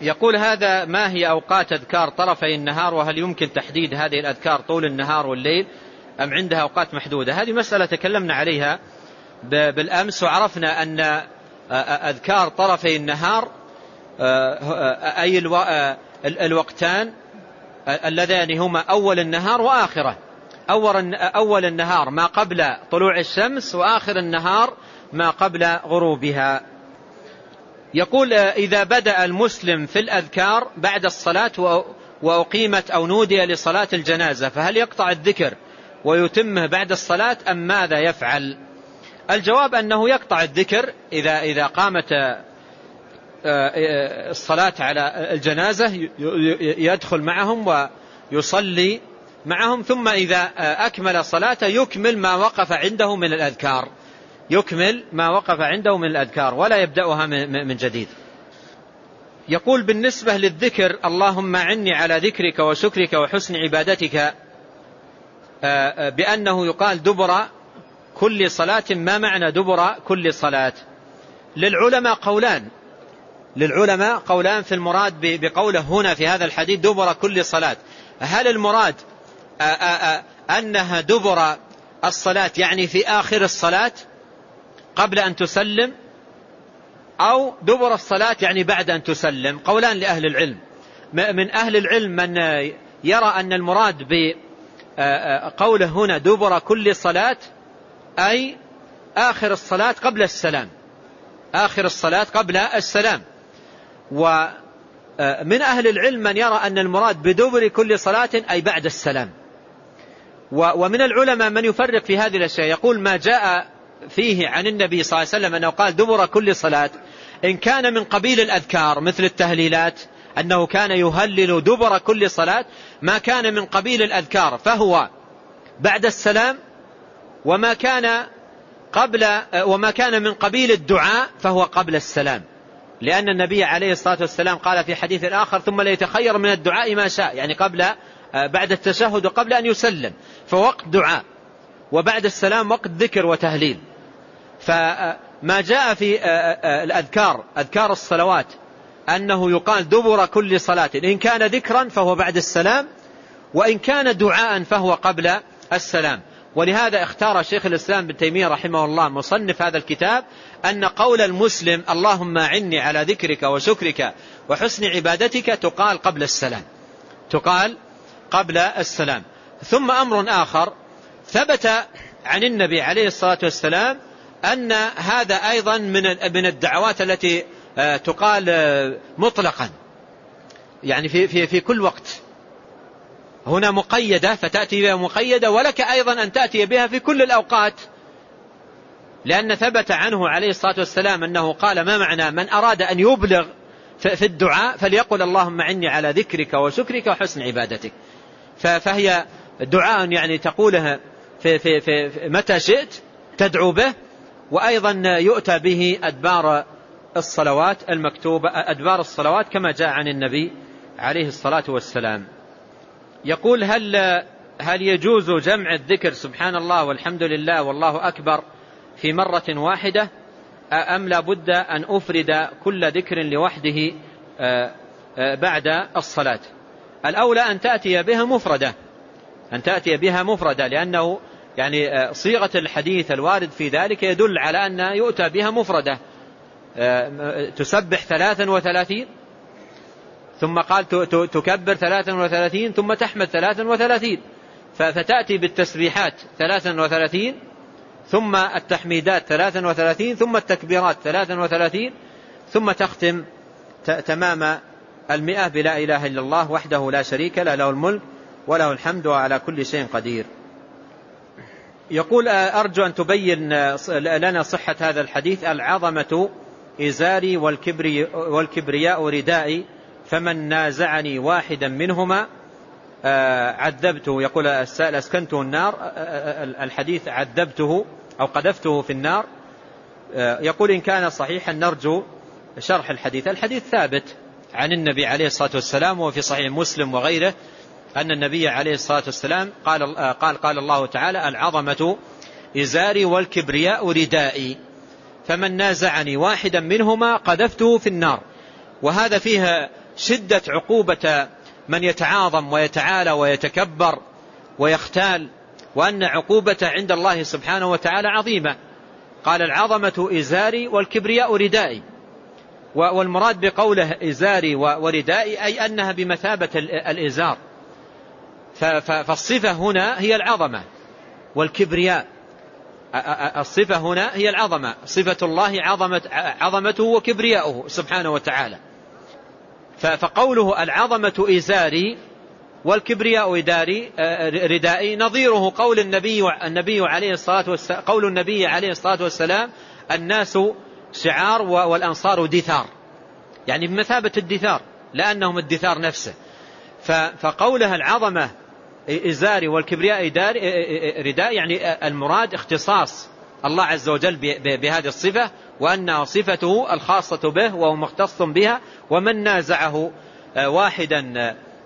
يقول هذا ما هي أوقات أذكار طرفي النهار وهل يمكن تحديد هذه الأذكار طول النهار والليل أم عندها أوقات محدودة؟ هذه مسألة تكلمنا عليها بالأمس وعرفنا أن أذكار طرفي النهار أي الوقتان اللذان هما أول النهار وآخره. أول النهار ما قبل طلوع الشمس وآخر النهار ما قبل غروبها. يقول إذا بدأ المسلم في الأذكار بعد الصلاة وأقيمت أو نودي لصلاة الجنازة فهل يقطع الذكر ويتمه بعد الصلاة أم ماذا يفعل؟ الجواب أنه يقطع الذكر إذا, إذا قامت الصلاة على الجنازة يدخل معهم ويصلي معهم ثم إذا أكمل صلاته يكمل ما وقف عنده من الأذكار. يكمل ما وقف عنده من الأذكار ولا يبدأها من جديد. يقول بالنسبة للذكر اللهم عني على ذكرك وشكرك وحسن عبادتك بأنه يقال دبر كل صلاة ما معنى دبر كل صلاة؟ للعلماء قولان. للعلماء قولان في المراد بقوله هنا في هذا الحديث دبر كل صلاة. هل المراد أنها دبر الصلاة يعني في آخر الصلاة؟ قبل أن تسلم أو دبر الصلاة يعني بعد أن تسلم. قولان لأهل العلم. من أهل العلم من يرى أن المراد بقوله هنا دبر كل صلاة أي آخر الصلاة قبل السلام. آخر الصلاة قبل السلام. ومن أهل العلم من يرى أن المراد بدبر كل صلاة أي بعد السلام. ومن العلماء من يفرق في هذه الأشياء. يقول ما جاء فيه عن النبي صلى الله عليه وسلم أنه قال دبر كل صلاة. إن كان من قبيل الأذكار مثل التهليلات أنه كان يهلل دبر كل صلاة ما كان من قبيل الأذكار فهو بعد السلام وما كان قبل وما كان من قبيل الدعاء فهو قبل السلام. لأن النبي عليه الصلاة والسلام قال في حديث آخر ثم ليتخير من الدعاء ما شاء. يعني قبل بعد التشهد وقبل أن يسلم فوقت دعاء وبعد السلام وقت ذكر وتهليل. فما جاء في الأذكار أذكار الصلوات أنه يقال دبر كل صلاة. إن كان ذكرا فهو بعد السلام وإن كان دعاء فهو قبل السلام. ولهذا اختار شيخ الإسلام بن تيمية رحمه الله مصنف هذا الكتاب أن قول المسلم اللهم عني على ذكرك وشكرك وحسن عبادتك تقال قبل السلام. تقال قبل السلام. ثم أمر آخر ثبت عن النبي عليه الصلاة والسلام أن هذا أيضا من الدعوات التي تقال مطلقا. يعني في, في, في كل وقت. هنا مقيدة فتأتي بها مقيدة ولك أيضا أن تأتي بها في كل الأوقات. لأن ثبت عنه عليه الصلاة والسلام أنه قال ما معنى؟ من أراد أن يبلغ في الدعاء فليقل اللهم عني على ذكرك وشكرك وحسن عبادتك. فهي دعاء يعني تقولها في في في متى شئت تدعو به وأيضا يؤتى به أدبار الصلوات المكتوبة أدبار الصلوات كما جاء عن النبي عليه الصلاة والسلام. يقول هل هل يجوز جمع الذكر سبحان الله والحمد لله والله أكبر في مرة واحدة؟ أم لا بد أن أفرد كل ذكر لوحده بعد الصلاة؟ الأولى أن تأتي بها مفردة أن تأتي بها مفردة لأنه يعني صيغة الحديث الوارد في ذلك يدل على أن يؤتى بها مفردة. تسبح ثلاثا وثلاثين ثم قال تكبر ثلاثا وثلاثين ثم تحمد ثلاثا وثلاثين. فتأتي بالتسبيحات ثلاثا وثلاثين ثم التحميدات ثلاثا وثلاثين ثم التكبيرات ثلاثا وثلاثين ثم تختم تمام المئة بلا إله إلا الله وحده لا شريك له له الملك وله الحمد وعلى كل شيء قدير. يقول أرجو أن تبين لنا صحة هذا الحديث. العظمة إزاري والكبرياء ردائي فمن نازعني واحدا منهما عذبته. يقول السائل أسكنته النار الحديث عذبته أو قذفته في النار. يقول إن كان صحيحا نرجو شرح الحديث. الحديث ثابت عن النبي عليه الصلاة والسلام وفي صحيح مسلم وغيره. أن النبي عليه الصلاة والسلام قال قال قال الله تعالى العظمة إزاري والكبرياء ردائي فمن نازعني واحدا منهما قذفته في النار. وهذا فيه شدة عقوبة من يتعاظم ويتعالى ويتكبر ويختال وأن عقوبة عند الله سبحانه وتعالى عظيمة. قال العظمة إزاري والكبرياء ردائي. والمراد بقوله إزاري وردائي أي أنها بمثابة الإزار. فالصفة هنا هي العظمة والكبرياء. الصفة هنا هي العظمة. صفة الله عظمة عظمته وكبرياؤه سبحانه وتعالى. فقوله العظمة إزاري والكبرياء إداري ردائي نظيره قول النبي النبي عليه الصلاة والسلام قول النبي عليه الصلاة والسلام الناس شعار والأنصار دثار. يعني بمثابة الدثار لأنهم الدثار نفسه. فقولها العظمة إزاري والكبرياء رداء يعني المراد اختصاص الله عز وجل بهذه الصفة وأنها صفته الخاصة به وهو مختص بها ومن نازعه واحدا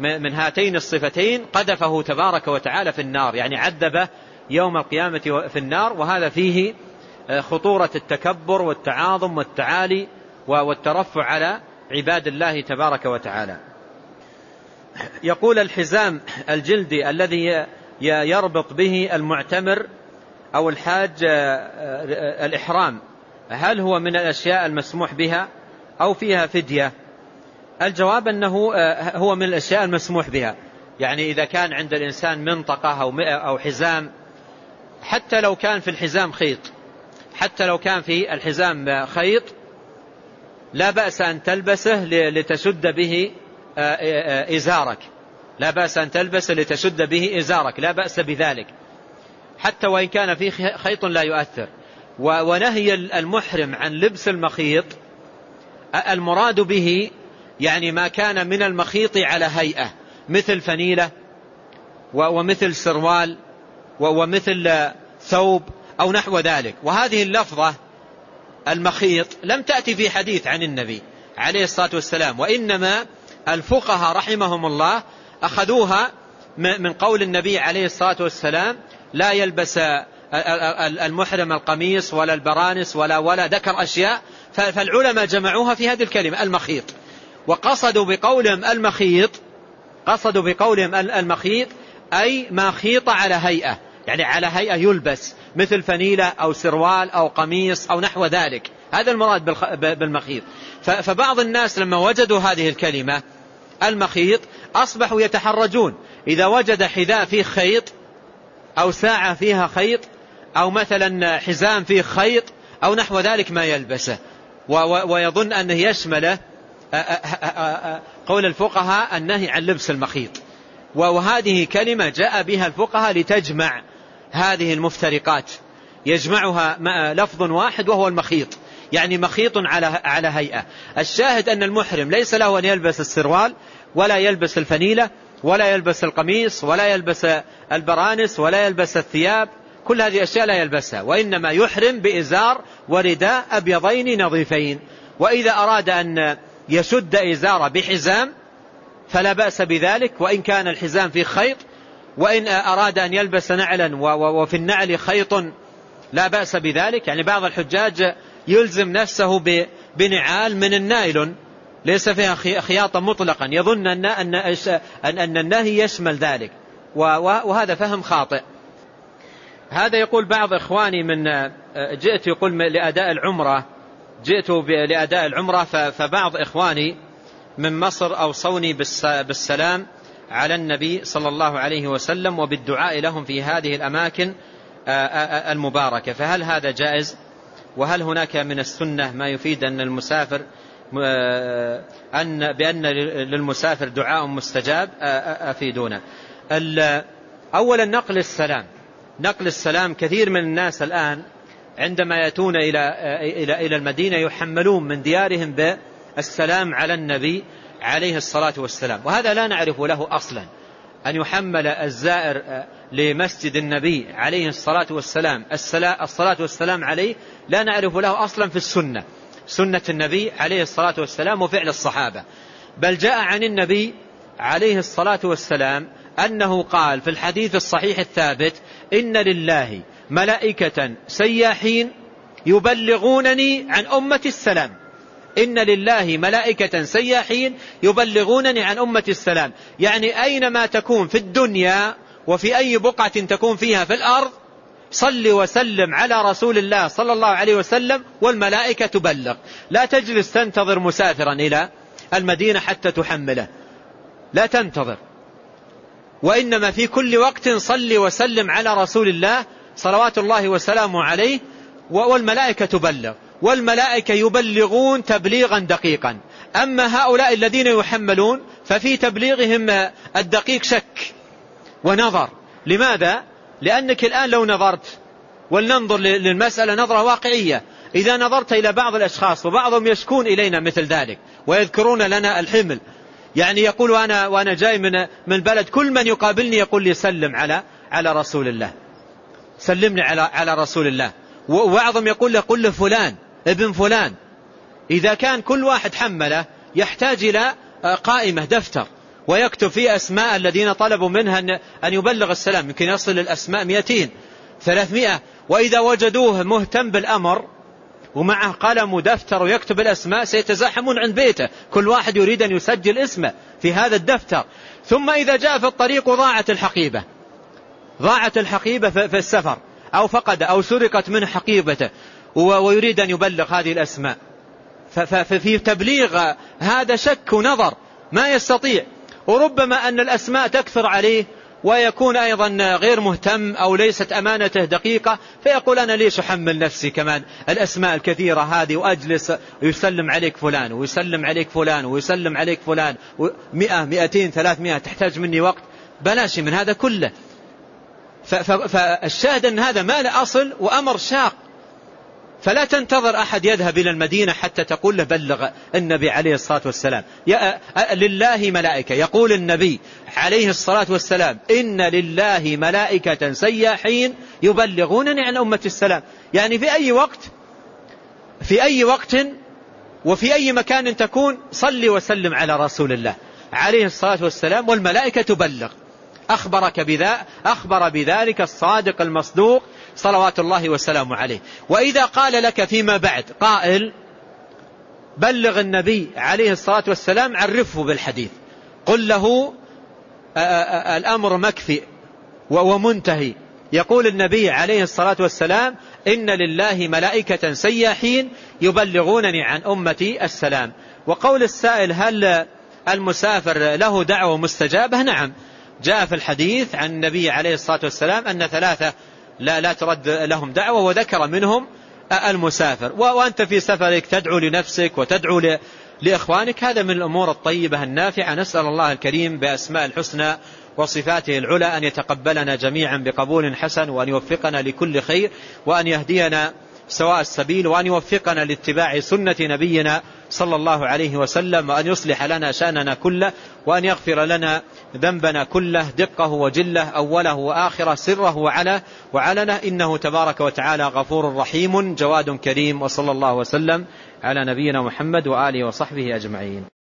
من هاتين الصفتين قذفه تبارك وتعالى في النار يعني عذبه يوم القيامة في النار وهذا فيه خطورة التكبر والتعاظم والتعالي والترفع على عباد الله تبارك وتعالى. يقول الحزام الجلدي الذي يربط به المعتمر أو الحاج الإحرام. هل هو من الأشياء المسموح بها أو فيها فدية؟ الجواب أنه هو من الأشياء المسموح بها. يعني إذا كان عند الإنسان منطقة أو, أو حزام حتى لو كان في الحزام خيط حتى لو كان في الحزام خيط لا بأس أن تلبسه لتشد به إزارك. لا بأس أن تلبس لتشد به إزارك. لا بأس بذلك. حتى وإن كان فيه خيط لا يؤثر. ونهي المحرم عن لبس المخيط المراد به يعني ما كان من المخيط على هيئة مثل فنيلة ومثل سروال ومثل ثوب أو نحو ذلك. وهذه اللفظة المخيط لم تأتي في حديث عن النبي عليه الصلاة والسلام. وإنما الفقهاء رحمهم الله أخذوها من قول النبي عليه الصلاة والسلام لا يلبس المحرم القميص ولا البرانس ولا ولا ذكر أشياء فالعلماء جمعوها في هذه الكلمة المخيط. وقصدوا بقولهم المخيط قصدوا بقولهم المخيط أي ما خيط على هيئة يعني على هيئة يلبس مثل فنيلة أو سروال أو قميص أو نحو ذلك. هذا المراد بالمخيط. فبعض الناس لما وجدوا هذه الكلمة المخيط أصبحوا يتحرجون. إذا وجد حذاء فيه خيط أو ساعة فيها خيط أو مثلا حزام فيه خيط أو نحو ذلك ما يلبسه. ويظن أنه يشمله قول الفقهاء النهي عن لبس المخيط. وهذه كلمة جاء بها الفقهاء لتجمع هذه المفترقات. يجمعها لفظ واحد وهو المخيط. يعني مخيط على على هيئة. الشاهد أن المحرم ليس له أن يلبس السروال ولا يلبس الفنيلة ولا يلبس القميص ولا يلبس البرانس ولا يلبس الثياب. كل هذه الأشياء لا يلبسها. وإنما يحرم بإزار ورداء أبيضين نظيفين. وإذا أراد أن يشد إزاره بحزام فلا بأس بذلك. وإن كان الحزام في خيط وإن أراد أن يلبس نعلا وفي النعل خيط لا بأس بذلك. يعني بعض الحجاج يلزم نفسه بنعال من النايلون. ليس فيها خياطة مطلقا. يظن أن, أن, أن النهي يشمل ذلك. وهذا فهم خاطئ. هذا يقول بعض إخواني من جئت يقول لأداء العمرة. جئت لأداء العمرة فبعض إخواني من مصر أوصوني بالسلام على النبي صلى الله عليه وسلم وبالدعاء لهم في هذه الأماكن المباركة. فهل هذا جائز؟ وهل هناك من السنة ما يفيد أن المسافر أن بأن للمسافر دعاء مستجاب أفيدونا. أولا نقل السلام. نقل السلام كثير من الناس الآن عندما يأتون إلى إلى إلى المدينة يحملون من ديارهم بالسلام على النبي عليه الصلاة والسلام. وهذا لا نعرف له أصلا. أن يحمل الزائر لمسجد النبي عليه الصلاة والسلام. الصلاة والسلام عليه لا نعرف له أصلا في السنة. سنة النبي عليه الصلاة والسلام وفعل الصحابة. بل جاء عن النبي عليه الصلاة والسلام أنه قال في الحديث الصحيح الثابت إن لله ملائكة سياحين يبلغونني عن أمة السلام. إن لله ملائكة سياحين يبلغونني عن أمة السلام. يعني أينما تكون في الدنيا وفي أي بقعة تكون فيها في الأرض صل وسلم على رسول الله صلى الله عليه وسلم والملائكة تبلغ. لا تجلس تنتظر مسافرا إلى المدينة حتى تحمله. لا تنتظر. وإنما في كل وقت صل وسلم على رسول الله صلوات الله وسلامه عليه والملائكة تبلغ. والملائكة يبلغون تبليغا دقيقا. أما هؤلاء الذين يحملون ففي تبليغهم الدقيق شك ونظر. لماذا؟ لأنك الآن لو نظرت ولننظر للمسألة نظرة واقعية. إذا نظرت إلى بعض الأشخاص وبعضهم يشكون إلينا مثل ذلك ويذكرون لنا الحمل. يعني يقول وأنا, وأنا جاي من, من البلد كل من يقابلني يقول لي سلم على على رسول الله. سلمني على على رسول الله. وبعضهم يقول له قل له فلان. ابن فلان. إذا كان كل واحد حمله يحتاج إلى قائمة دفتر. ويكتب فيه أسماء الذين طلبوا منها أن يبلغ السلام. يمكن يصل الأسماء مئتين ثلاثمائة. وإذا وجدوه مهتم بالأمر ومعه قلم ودفتر ويكتب الأسماء سيتزاحمون عند بيته. كل واحد يريد أن يسجل اسمه في هذا الدفتر. ثم إذا جاء في الطريق ضاعت الحقيبة. ضاعت الحقيبة في السفر أو فقد أو سرقت منه حقيبته. ويريد أن يبلغ هذه الأسماء. ففي تبليغ هذا شك ونظر ما يستطيع. وربما أن الأسماء تكثر عليه ويكون أيضا غير مهتم أو ليست أمانته دقيقة. فيقول أنا ليش أحمل نفسي كمان؟ الأسماء الكثيرة هذه وأجلس ويسلم عليك فلان ويسلم عليك فلان ويسلم عليك فلان. مئة مئتين ثلاثمائة تحتاج مني وقت. بلاش من هذا كله. فالشاهد أن هذا ما له أصل وأمر شاق. فلا تنتظر أحد يذهب إلى المدينة حتى تقول له بلغ النبي عليه الصلاة والسلام. لله ملائكة. يقول النبي عليه الصلاة والسلام إن لله ملائكة سياحين يبلغونني عن أمة السلام. يعني في أي وقت؟ في أي وقت وفي أي مكان تكون؟ صلي وسلم على رسول الله عليه الصلاة والسلام والملائكة تبلغ. أخبرك بذا أخبر بذلك الصادق المصدوق صلوات الله وسلامه عليه. وإذا قال لك فيما بعد قائل بلغ النبي عليه الصلاة والسلام عرفه بالحديث. قل له الأمر مكفي ومنتهي يقول النبي عليه الصلاة والسلام إن لله ملائكة سياحين يبلغونني عن أمتي السلام. وقول السائل هل المسافر له دعوة مستجابة؟ نعم. جاء في الحديث عن النبي عليه الصلاة والسلام أن ثلاثة لا, لا ترد لهم دعوة وذكر منهم المسافر. وأنت في سفرك تدعو لنفسك وتدعو لإخوانك. هذا من الأمور الطيبة النافعة. نسأل الله الكريم بأسماء الحسنى وصفاته العلى أن يتقبلنا جميعا بقبول حسن وأن يوفقنا لكل خير وأن يهدينا سواء السبيل وأن يوفقنا لاتباع سنة نبينا صلى الله عليه وسلم وأن يصلح لنا شأننا كله وأن يغفر لنا ذنبنا كله دقه وجله أوله وآخره سره وعلى وعلنه. إنه تبارك وتعالى غفور رحيم جواد كريم وصلى الله وسلم على نبينا محمد وآله وصحبه أجمعين.